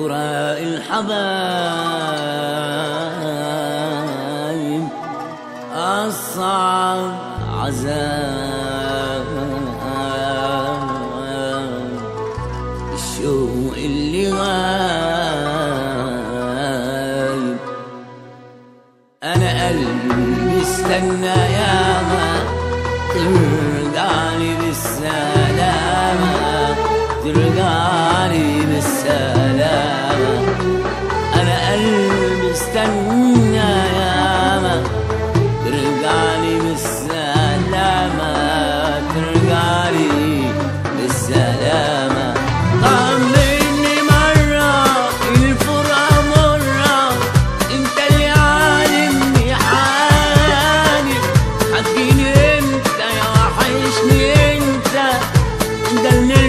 كراء الحبايب أصعب عذاب الشوق اللي غاب؟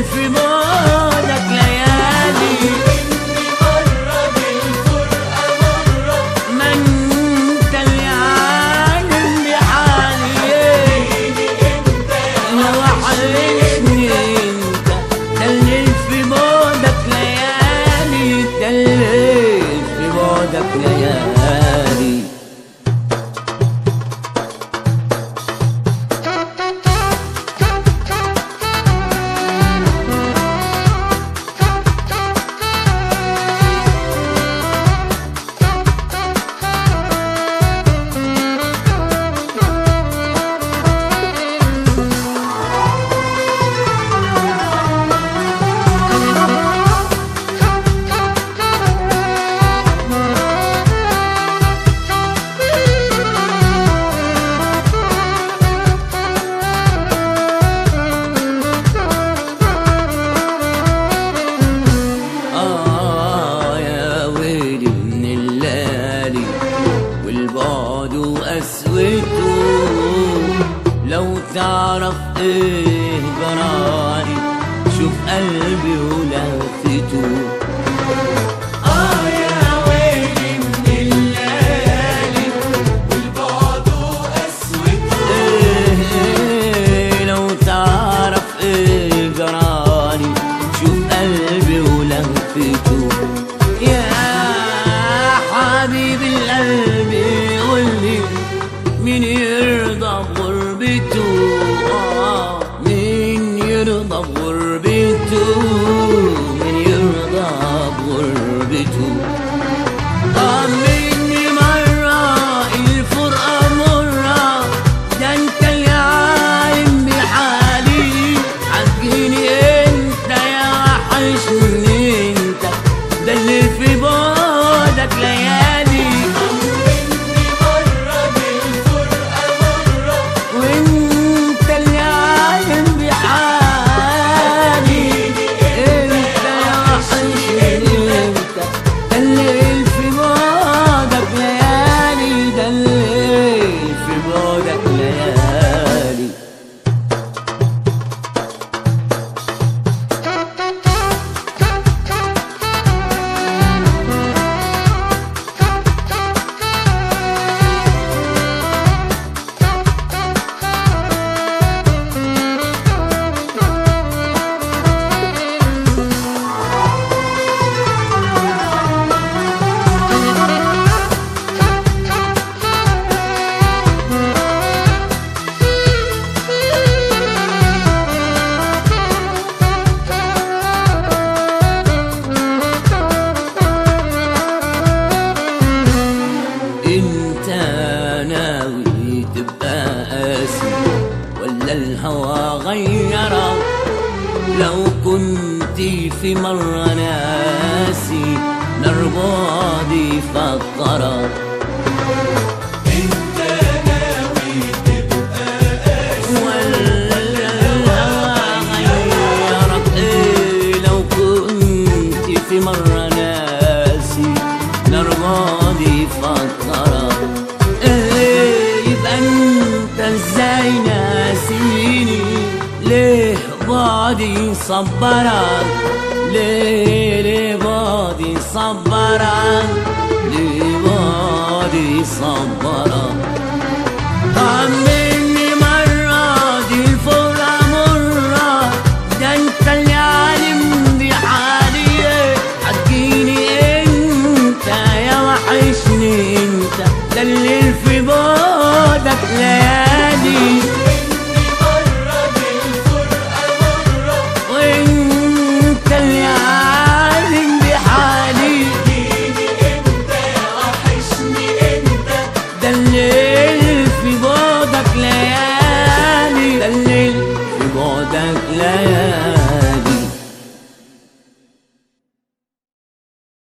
keyfime قسوته لو تعرف إيه جرالي شوف قلبي ولفته لو كنت في مرة ناسي نربادي فالطرب بادي صبران ليلي بادي صبران ليلي بادي صبران Yeah. مرة دي مرة. ده انت اللي حكيني انت يا انت. في بودك yeah.